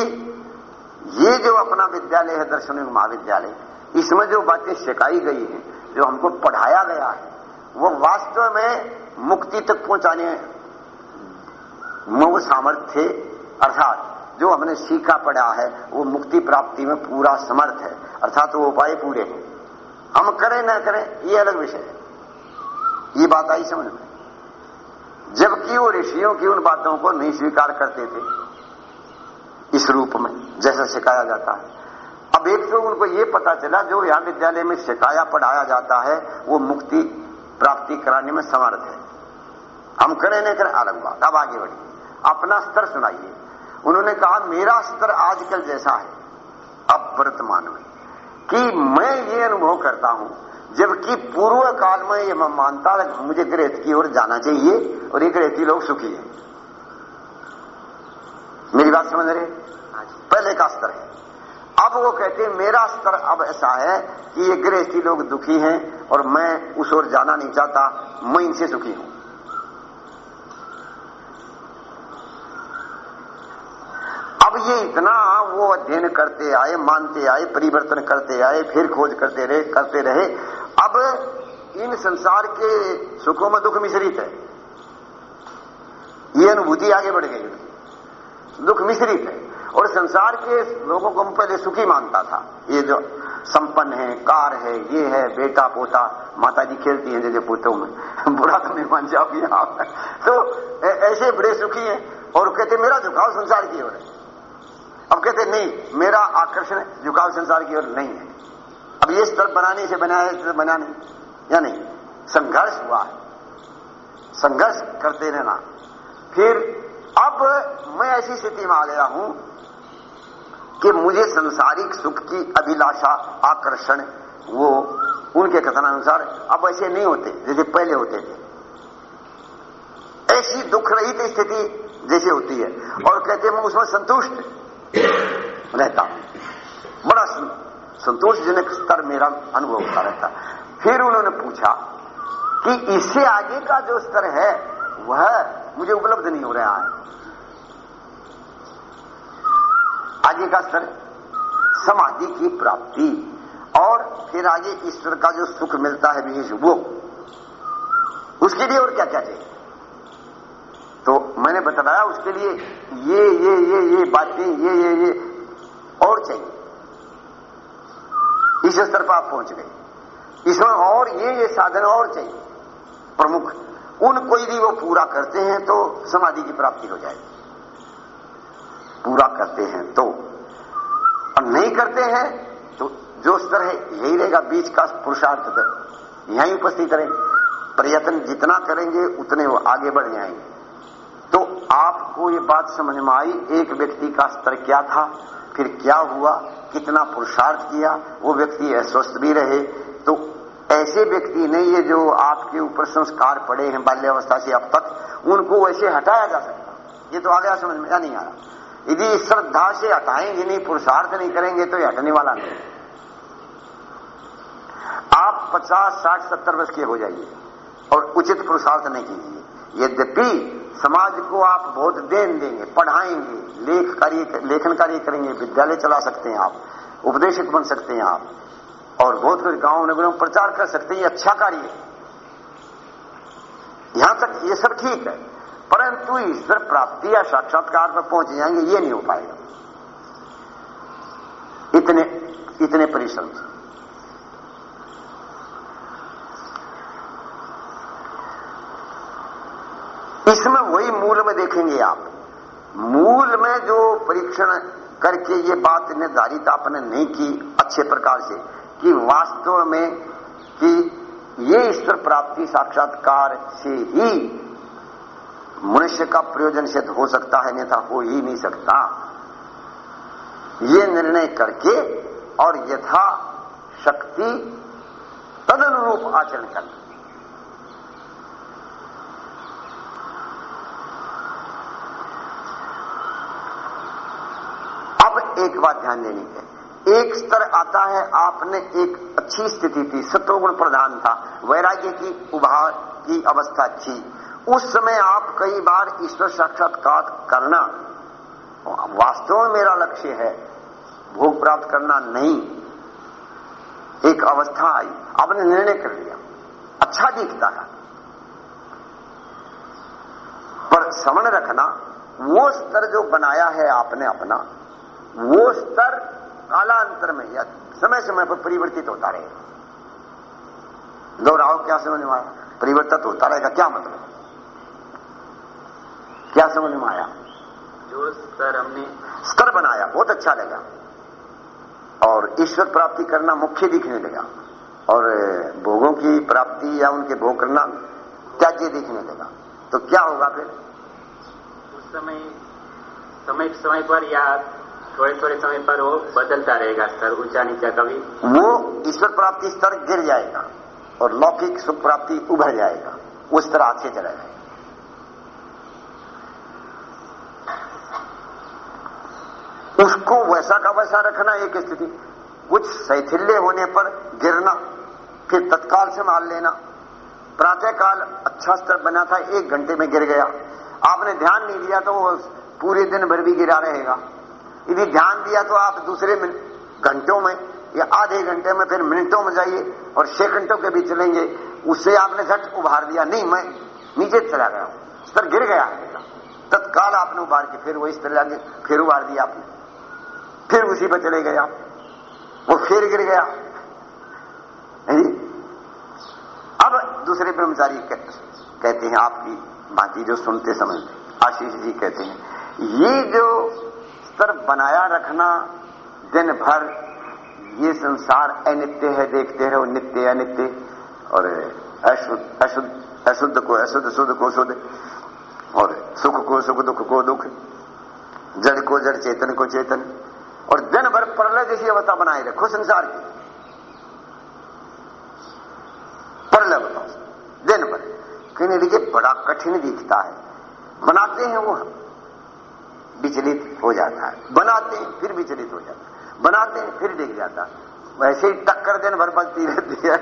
ये जो अपना विद्यालय है, दर्शन महाविद्यालय, इसमें जो बातें सिखाई गई हैं, जो हमको पढ़ाया गया है, वो वास्तव में मुक्ति तक पहुँचाने में वो सामर्थ्य, अर्थात जो हमने सीखा पड़ा है, वो मुक्ति प्राप्ति में पूरा समर्थ है। अर्थात वो उपाय पूरे हैं। हम करें, ना करें, ये अलग विषय है। ये बात आई समझ में? जबकि वो ऋषियों की उन बातों को नहीं स्वीकार करते थे, इस रूप में, जैसा सिखाया जाता है। अब एक तो उनको ये पता चला, जो यहाँ विद्यालय में सिखाया, पढ़ाया जाता है, वो मुक्ति प्राप्ति कराने में समर्थ है। हम करें नहीं करें अलग बात। अब आगे बढ़िए। अपना स्तर सुनाइए। उन्होंने कहा मेरा स्तर आजकल जैसा है। अब वर्तमान में कि मैं ये अनुभव करता हूँ जबकि पूर्व काल में ये मैं मानता मुझे गृहस्थ की ओर जाना चाहिए और ये गृहस्थी लोग सुखी है। मेरी बात समझ रहे पहले का स्तर है। अब वो कहते हैं मेरा स्तर अब ऐसा है कि ये गृहस्थी लोग दुखी हैं और मैं उस ओर जाना नहीं चाहता मैं इनसे सुखी हूँ। ये इतना वो अध्ययन करते आए, मानते आए, परिवर्तन करते आए, फिर खोज करते रहे करते रहे। अब इन संसार के सुखों में दुख मिश्रित है। ये अनुभूति आगे बढ़ गई। दुख मिश्रित है। और संसार के लोगों को पहले सुखी मानता था। ये जो संपन्न है, कार है, ये है, बेटा, पोता माता जी खेलती है जैसे पोतों में। बुरा तो नहीं मान आप। तो ऐसे बड़े सुखी हैं और कहते मेरा झुकाव संसार की ओर है। अब कहते नहीं, मेरा आकर्षण झुकाव संसार की ओर नहीं है। अब ये स्तर बनाने से बनाया स्तर बना नहीं। या नहीं? संघर्ष हुआ है। संघर्ष करते रहना। फिर अब मैं ऐसी स्थिति में आ गया हूँ कि मुझे संसारिक सुख की अभिलाषा, आकर्षण, वो उनके कथनानुसार अब ऐसे नहीं होते, जैसे पहले होते थे। ऐसी दुख रहित स्थिति जैसे होती है। और कहते मैं उसमें संतुष्ट रहता। हूँ बड़ा संतोषजनक स्तर मेरा अनुभव होता रहता। फिर उन्होंने पूछा कि इससे आगे का जो स्तर है, वह मुझे उपलब्ध नहीं हो रहा है। आगे का स्तर समाधि की प्राप्ति और फिर आगे ईश्वर का जो सुख मिलता है, विशेष वो। उसके लिए और क्या क्या चाहिए? तो मैंने बताया उसके लिए, ये ये ये ये बातें, ये ये ये, और चाहिए। इस स्तर पर आप पहुँच गए। इसमें और, ये ये साधन और चाहिए। प्रमुख, उन कोई भी वो पूरा करते हैं तो समाधि की प्राप्ति हो जाएगी। पूरा करते हैं तो और नहीं करते हैं तो जो स्तर है, यही रहेगा बीच का पुरुषार्थ। यहीं उपस्थित रहेंगे। प्रयत्न जितना करेंगे, उतने वो आगे बढ़ जाएँगे। तो आपको ये बात समझ में आई, एक व्यक्ति का स्तर क्या था, फिर क्या हुआ, कितना पुरुषार्थ किया, वो व्यक्ति अस्वस्थ भी रहे। तो ऐसे व्यक्ति ने ये जो आपके ऊपर संस्कार पड़े हैं, बाल्यावस्था से अब तक, उनको वैसे हटाया जा सकता। ये तो आ गया समझ में नहीं रहा? यदि श्रद्धा से हटाएँगे नहीं, पुरुषार्थ नहीं करेंगे तो ये हटने वाला नहीं। आप पचास, साठ, सत्तर वर्ष के हो जाइए, और उचित पुरुषार्थ नहीं कीजिए। यद्यपि समाज को आप बहुत देन देंगे, पढ़ाएँगे, लेख कार्य लेखन कार्य करेंगे, विद्यालय चला सकते हैं आप, उपदेशक बन सकते हैं आप, और बहुत कुछ गाँव नगरों में प्रचार कर सकते हैं, ये अच्छा कार्य यहाँ तक ये सब ठीक है, परंतु ईश्वर प्राप्ति या साक्षात्कार पर पहुँच जाएँगे, ये नहीं हो पाएगा। इतने इतने परिश्रम से इसमें वही मूल में देखेंगे आप। मूल में जो परीक्षण करके ये बात निर्धारित आपने नहीं की अच्छे प्रकार से, कि वास्तव में कि ये ईश्वर प्राप्ति साक्षात्कार से ही मनुष्य का प्रयोजन सिद्ध हो सकता है, अन्यथा हो ही नहीं सकता। ये निर्णय करके और यथा शक्ति तदनुरूप आचरण करना अब एक बात ध्यान देनी है। एक स्तर आता है, आपने एक अच्छी स्थिति थी, सत्वगुण प्रधान था, वैराग्य की उभार की अवस्था थी। उस समय आप कई बार ईश्वर साक्षात्कार करना, वास्तव में मेरा लक्ष्य है, भोग प्राप्त करना नहीं। एक अवस्था आई, आपने निर्णय कर लिया अच्छा दिखता है। पर समण रखना, वो स्तर जो बनाया है आपने अपना वो स्तर कालांतर में या समय समय पर परिवर्तित होता रहेगा दोहराओ क्या समझ में आया? परिवर्तित होता रहेगा क्या मतलब? क्या समझ में आया? जो स्तर हमने स्तर बनाया बहुत अच्छा लगा। और ईश्वर प्राप्ति करना मुख्य दिखने लगा। और भोगों की प्राप्ति या उनके भोग करना त्याज्य दिखने लगा। तो क्या होगा फिर? उस समय समय समय पर या थोड़े थोड़े समय पर वो बदलता रहेगा स्तर, ऊँचा नीचा कभी। वो ईश्वर प्राप्ति स्तर गिर जाएगा और लौकिक सुख प्राप्ति उभर जाएगा। उस तरह से चला जाएगा। उसको वैसा का वैसा रखना एक स्थिति। कुछ शैथिल्य होने पर गिरना, फिर तत्काल से मार लेना। प्रातःकाल अच्छा स्तर बना था, एक घंटे में गिर गया। आपने ध्यान नहीं दिया तो वो पूरे दिन भर भी गिरा रहेगा। यदि ध्यान दिया तो आप दूसरे घंटों में या आधे घंटे में, फिर मिनटों में जाइए और छह घंटों के बीच चलेंगे उससे आपने झट उभार दिया, नहीं, मैं नीचे चला गया हूँ स्तर गिर गया तत्काल आपने उभार के फिर वही स्तर जाके फिर उभार दिया आपने। फिर उसी पर चले गए वो फिर गिर गया। अब दूसरे ब्रह्मचारी कहते हैं, आपकी बाकी जो सुनते समझते आशीष जी कहते हैं, ये जो स्तर बनाया रखना दिन भर ये संसार अनित्य है, देखते रहो नित्य अनित्य, और अशुद्ध अशुद्ध अशुद्ध को अशुद्ध, शुद्ध को शुद्ध, और सुख को सुख, दुख को दुख, जड़ को जड़, चेतन को चेतन, और दिन भर प्रलय जैसी अवस्था बनाए रखो संसार की। प्रलय बताओ। दिन भर कहने लगे बड़ा कठिन दिखता है। बनाते हैं वो विचलित हो जाता है। बनाते हैं, फिर विचलित हो जाता है। बनाते हैं, फिर डिग जाता है। वैसे ही टक्कर दिन भर बचती रहती है।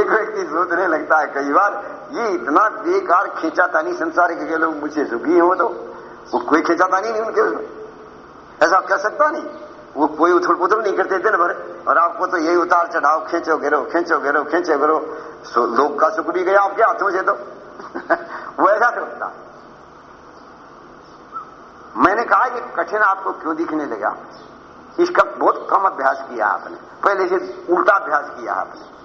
एक व्यक्ति सोचने लगता है, कई बार, ये इतना बेकार खींचाता नहीं संसार के लोग मुझे सुखी हो तो। वो कोई खींचा खींचाता नहीं उनके ऐसा कह सकता नहीं। वो कोई उथल पुथल नहीं करते दिन भर। और आपको तो यही उतार चढ़ाओ खींचो, गिरो खींचो गिरो खींचो, गिरो। लोग का सुख भी गया आपके हाथों से तो। *laughs* वो ऐसा करता मैंने कहा कि कठिन आपको क्यों दिखने लगा? इसका बहुत कम अभ्यास किया आपने। पहले से उल्टा अभ्यास किया आपने।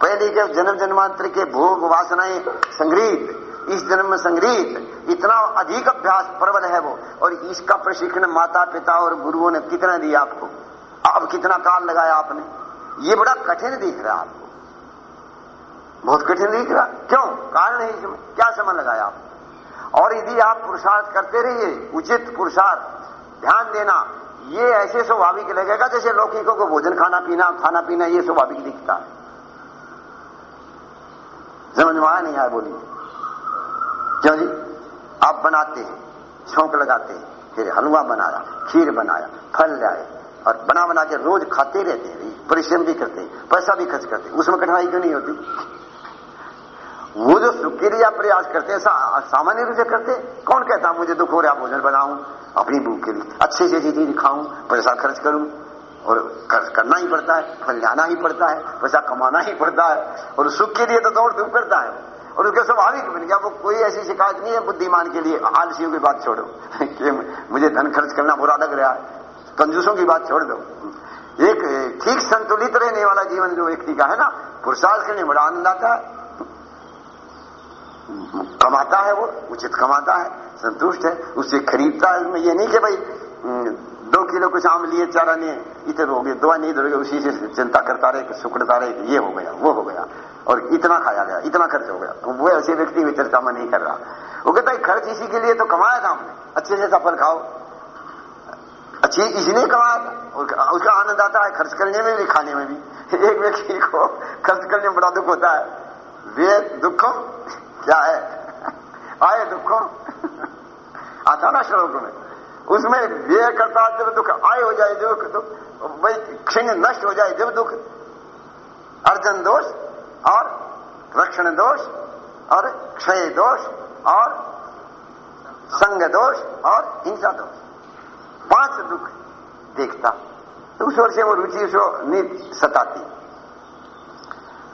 पहले के जन्म जन्मांतर के भोग वासनाएँ संग्रहित, इस जन्म में संग्रहित, इतना अधिक अभ्यास प्रबल है वो। और इसका प्रशिक्षण माता पिता और गुरुओं ने कितना दिया आपको? अब कितना काल लगाया आपने? ये बड़ा कठिन दिख रहा आपको। बहुत कठिन दिख रहा। क्यों? कारण है इसमें। क्या समय लगाया आप और यदि आप पुरुषार्थ करते रहिए, उचित पुरुषार्थ, ध्यान देना, ये ऐसे स्वाभाविक लगेगा जैसे लौकिकों को भोजन खाना पीना खाना पीना, ये स्वाभाविक दिखता है। समझ में नहीं आया बोली? क्यों जी? आप बनाते हैं, छौंक लगाते हैं, फिर हलवा बनाया, खीर बनाया, फल लाए, और बना बना के रोज खाते रहते हैं, परिश्रम भी करते हैं, पैसा भी खर्च करते हैं, उसमें कठिनाई क्यों नहीं होती? वो जो सुख के लिए आप प्रयास करते हैं सामान्य रूप से करते कौन कहता मुझे दुख हो रहा भोजन बनाऊँ, अपनी भूख के लिए, अच्छे से चीज़ खाऊं पैसा खर्च करूँ? और खर्च करना ही पड़ता है, फल जाना ही पड़ता है, पैसा कमाना ही पड़ता है, और सुख के लिए तो दौड़ धूप करता है। और उसके स्वाभाविक बन गया, वो कोई ऐसी शिकायत नहीं है बुद्धिमान के लिए, आलसियों की बात छोड़ो। *laughs* कि मुझे धन खर्च करना बुरा लग रहा है, कंजूसों की बात छोड़ दो। एक ठीक संतुलित रहने वाला जीवन जो व्यक्ति का है ना, पुरुषार्थ करने बड़ा आनंद आता है। कमाता है वो, उचित कमाता है, संतुष्ट है, उससे खरीदता है, उसमें ये नहीं कि भाई दो किलो कुछ आम लिए, चारा ने इतने हो गए, दवा नहीं धोगे उसी से चिंता करता रहे सुकड़ता रहे, ये हो गया, वो हो गया, और इतना खाया गया, इतना खर्च हो गया वो ऐसे व्यक्ति की चर्चा में नहीं कर रहा। वो कहता है, खर्च इसी के लिए तो कमाया था हमने, अच्छे से सफल खाओ। अच्छी, इसलिए कमाया था उसका आनंद आता है खर्च करने में भी, खाने में भी। एक व्यक्ति को खर्च करने में बड़ा दुख होता है। वे दुखम क्या है। आए आता ना श्लोक में। उसमें व्यय करता, जब दुख आय हो जाए दुख तो वही क्षण नष्ट हो जाए जब दुख। अर्जन दोष और रक्षण दोष और क्षय दोष और संग दोष और हिंसा दोष। पाँच दुख देखता। तो उस ओर से वो रुचि उसको सताती।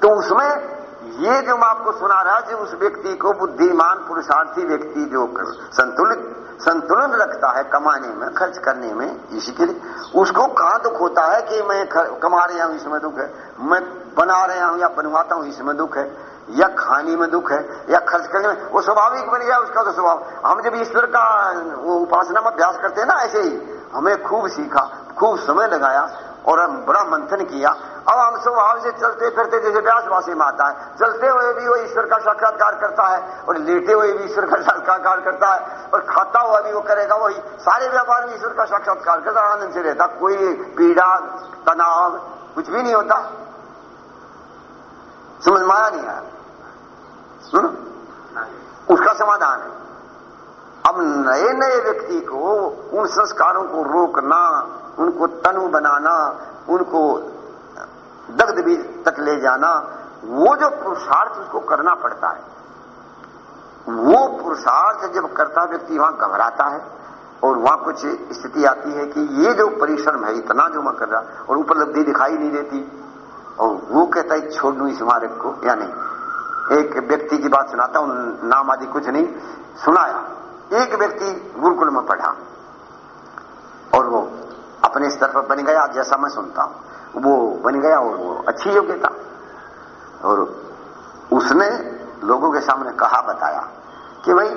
तो उसमें ये जो मैं आपको सुना रहा जो उस व्यक्ति को बुद्धिमान, पुरुषार्थी व्यक्ति जो संतुलित, संतुलन रखता है कमाने में, खर्च करने में, इसी के लिए, उसको कहाँ दुख होता है कि मैं कमा रहा हूँ, इसमें दुख है? मैं बना रहा हूँ या बनवाता हूँ, इसमें दुख है? या खाने में दुख है? या खर्च करने में? वो स्वाभाविक बन गया उसका तो स्वभाव। हम जब ईश्वर का उपासना में अभ्यास करते हैं ना, ऐसे ही हमें खूब सीखा, खूब समय लगाया। और हम बड़ा मंथन किया। अब हम स्वभाव से चलते फिरते जैसे व्यासवासी में आता है चलते हुए भी वो ईश्वर का साक्षात्कार करता है और लेटे हुए भी ईश्वर का साक्षात्कार करता है और खाता हुआ भी वो करेगा वही सारे व्यापार में ईश्वर का साक्षात्कार करता आनंद से रहता कोई पीड़ा तनाव कुछ भी नहीं होता। समझ में आया नहीं आया? उसका समाधान है। अब नए नए व्यक्ति को, उन संस्कारों को रोकना, उनको तनु बनाना, उनको दग्ध बीज तक ले जाना, वो जो पुरुषार्थ उसको करना पड़ता है। वो पुरुषार्थ जब करता व्यक्ति वहाँ घबराता है और वहाँ कुछ स्थिति आती है कि ये जो परिश्रम है, इतना जो मैं कर रहा, और उपलब्धि दिखाई नहीं देती। और वो कहता है, छोड़ दू इस मार्ग को, या नहीं? एक व्यक्ति की बात सुनाता हूँ, नाम आदि कुछ नहीं, सुनाया। एक व्यक्ति गुरुकुल में पढ़ा और वो अपने स्तर पर बन गया, जैसा मैं सुनता हूँ। वो बन गया और वो अच्छी योग्यता। और उसने लोगों के सामने कहा, बताया कि भाई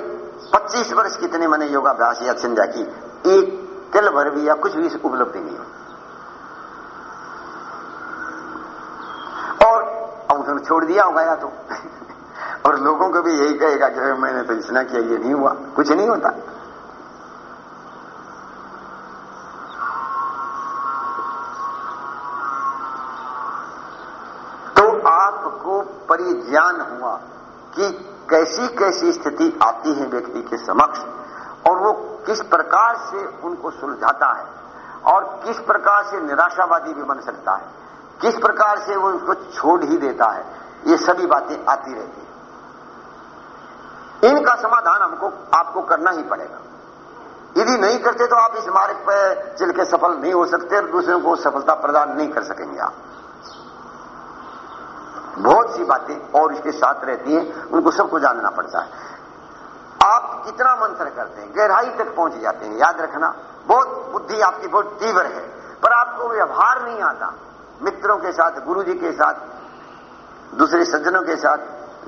25 वर्ष कितने मैंने योगाभ्यास या संध्या की? एक तिल भर भी या कुछ भी उपलब्धि नहीं हो और अब उसने छोड़ दिया हो गया तो। और लोगों को भी यही कहेगा कि मैंने तो इतना किया, ये नहीं हुआ। कुछ नहीं होता। तो आपको परिज्ञान हुआ कि कैसी कैसी स्थिति आती है व्यक्ति के समक्ष और वो किस प्रकार से उनको सुलझाता है और किस प्रकार से निराशावादी भी बन सकता है, किस प्रकार से वो उसको छोड़ ही देता है, ये सभी बातें आती रहती है। इनका समाधान हमको, आपको करना ही पड़ेगा। यदि नहीं करते तो आप इस मार्ग पर चल के सफल नहीं हो सकते और दूसरों को सफलता प्रदान नहीं कर सकेंगे आप। बहुत सी बातें और इसके साथ रहती हैं, उनको सबको जानना पड़ता है। आप कितना मंत्र करते हैं, गहराई तक पहुँच जाते हैं, याद रखना, बहुत बुद्धि आपकी बहुत तीव्र है, पर आपको व्यवहार नहीं आता। मित्रों के साथ गुरु जी के साथ, दूसरे सज्जनों के साथ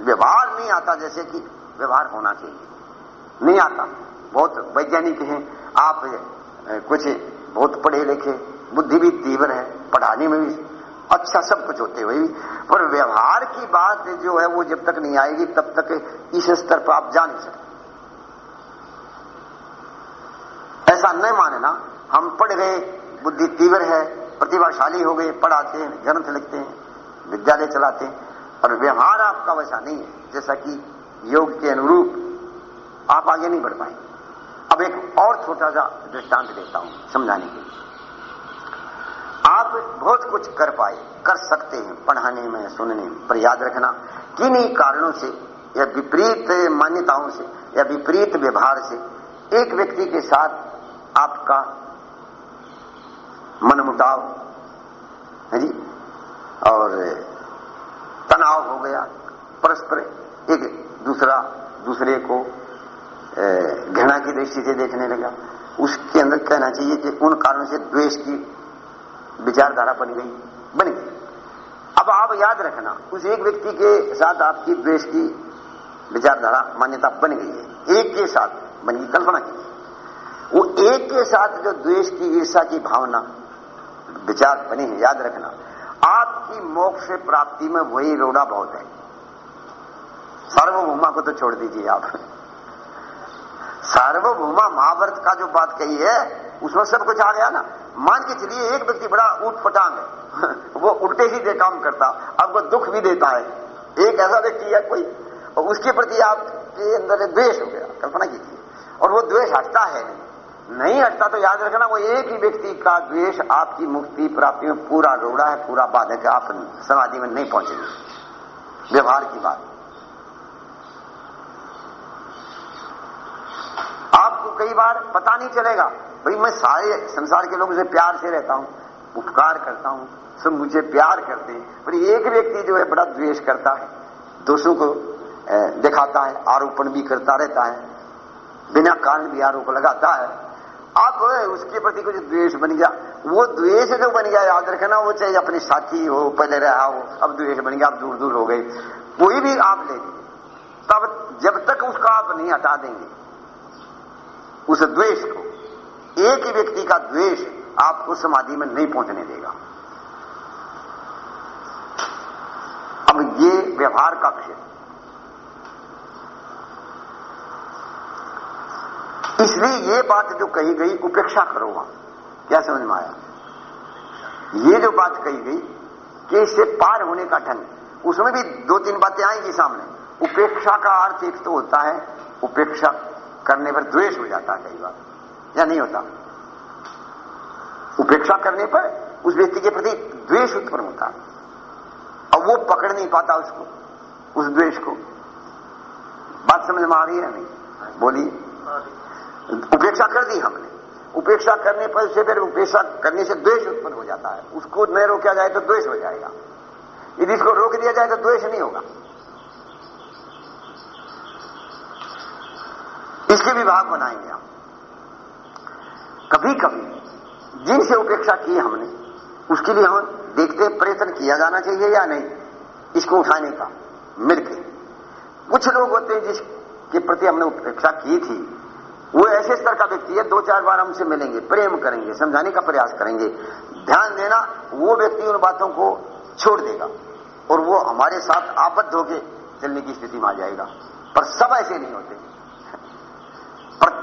व्यवहार नहीं आता, जैसे कि व्यवहार होना चाहिए। नहीं आता। बहुत वैज्ञानिक हैं। आप कुछ बहुत पढ़े लिखे बुद्धि भी तीव्र है, पढ़ाने में भी अच्छा सब कुछ होते हुए भी पर व्यवहार की बात जो है, वो जब तक नहीं आएगी, तब तक इस स्तर पर आप जा नहीं सकते। ऐसा न मानना। हम पढ़ गए बुद्धि तीव्र है, प्रतिभाशाली हो गए, पढ़ाते हैं, ग्रंथ लिखते हैं, विद्यालय चलाते हैं और व्यवहार आपका वैसा नहीं है। जैसा कि योग के अनुरूप आप आगे नहीं बढ़ पाएँगे। अब एक और छोटा सा दृष्टांत देता हूँ समझाने के लिए। आप बहुत कुछ कर पाए, कर सकते हैं, पढ़ाने में, सुनने में, पर याद रखना, किन्हीं कारणों से या विपरीत मान्यताओं से या विपरीत व्यवहार से एक व्यक्ति के साथ आपका मनमुटाव, है जी, और तनाव हो गया, परस्पर एक दूसरा, दूसरे को घृणा की दृष्टि से देखने लगा। उसके अंदर कहना चाहिए कि उन कारणों से द्वेष की विचारधारा बन गई बन। गई अब आप याद रखना, उस एक व्यक्ति के साथ आपकी द्वेष की विचारधारा, मान्यता बन गई है। एक के साथ बनी, कल्पना की वो एक के साथ जो द्वेष की ईर्षा की भावना, विचार बनी है, याद रखना। आपकी मोक्ष प्राप्ति में वही रोड़ा बहुत है। सार्वभौमा को तो छोड़ दीजिए आप। सार्वभौमा महाभारत का जो बात कही है, उसमें सब कुछ आ गया ना। मान के चलिए, एक व्यक्ति बड़ा ऊट पटांग है। *laughs* वो उल्टे सीधे काम करता, आपको दुख भी देता है। एक ऐसा व्यक्ति है कोई, और उसके प्रति आपके अंदर द्वेष हो गया, कल्पना कीजिए। और वो द्वेष हटता है नहीं हटता तो याद रखना, वो एक ही व्यक्ति का द्वेष आपकी मुक्ति प्राप्ति में पूरा रोड़ा है, पूरा बाधक है। आप समाधि में नहीं पहुँचेंगे। व्यवहार की बात आपको कई बार पता नहीं चलेगा। भाई, मैं सारे संसार के लोगों से प्यार से रहता हूँ, उपकार करता हूँ सब मुझे प्यार करते हैं। पर एक व्यक्ति जो है, बड़ा द्वेष करता है, दोषों को दिखाता है, आरोपण भी करता रहता है, बिना कारण भी आरोप लगाता है। अब उसके प्रति कुछ द्वेष बन गया, वो द्वेष जो बन गया, याद रखना, वो चाहे अपने साथी हो, पहले रहा हो, अब द्वेष बन गया, अब दूर दूर हो गए, कोई भी आप ले, तब, जब तक उसका आप नहीं हटा देंगे उस द्वेष को। एक ही व्यक्ति का द्वेष आपको समाधि में नहीं पहुँचने देगा। अब ये व्यवहार का क्षेत्र इसलिए ये बात जो कही गई, उपेक्षा करो वहाँ। क्या समझ में आया? ये जो बात कही गई कि इससे पार होने का ढंग, उसमें भी दो तीन बातें आएँगी सामने। उपेक्षा का अर्थ एक तो होता है, उपेक्षा करने पर द्वेष हो जाता है कई बार। या नहीं होता? उपेक्षा करने पर उस व्यक्ति के प्रति द्वेष उत्पन्न होता है। और वो पकड़ नहीं पाता उसको, उस द्वेष को। बात समझ में आ रही है नहीं? बोलिए। उपेक्षा कर दी हमने। उपेक्षा करने पर उसे फिर उपेक्षा करने से द्वेष उत्पन्न हो जाता है। उसको न रोका जाए तो द्वेष हो जाएगा। यदि इसको रोक दिया जाए तो द्वेष नहीं होगा। इसके विभाग बनाएँगे हम। कभी कभी जिनसे उपेक्षा की हमने, उसके लिए हम देखते प्रयत्न किया जाना चाहिए या नहीं, इसको उठाने का, मिलके। कुछ लोग होते हैं जिसके प्रति हमने उपेक्षा की थी, वो ऐसे स्तर का व्यक्ति है दो चार बार हमसे मिलेंगे, प्रेम करेंगे, समझाने का प्रयास करेंगे। ध्यान देना, वो व्यक्ति उन बातों को छोड़ देगा और वो हमारे साथ आबद्ध होके चलने की स्थिति में आ जाएगा। पर सब ऐसे नहीं होते।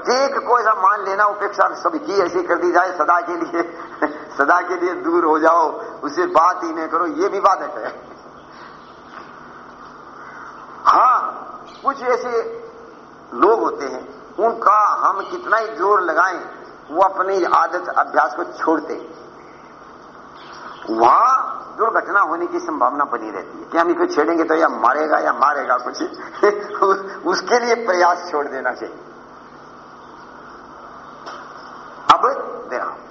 प्रत्येक को ऐसा मान लेना, उपेक्षा सबकी ऐसी कर दी जाए, सदा के लिए, *laughs* सदा के लिए दूर हो जाओ, उसे बात ही नहीं करो, ये भी बाधक है। हाँ, कुछ ऐसे लोग होते हैं, उनका हम कितना ही ज़ोर लगाएँ, वो अपनी आदत अभ्यास को छोड़ते वहाँ दुर्घटना होने की संभावना बनी रहती है, कि हम इसको छेड़ेंगे तो या मारेगा या मारेगा कुछ *laughs* उसके लिए प्रयास छोड़ देना चाहिए। अब विराम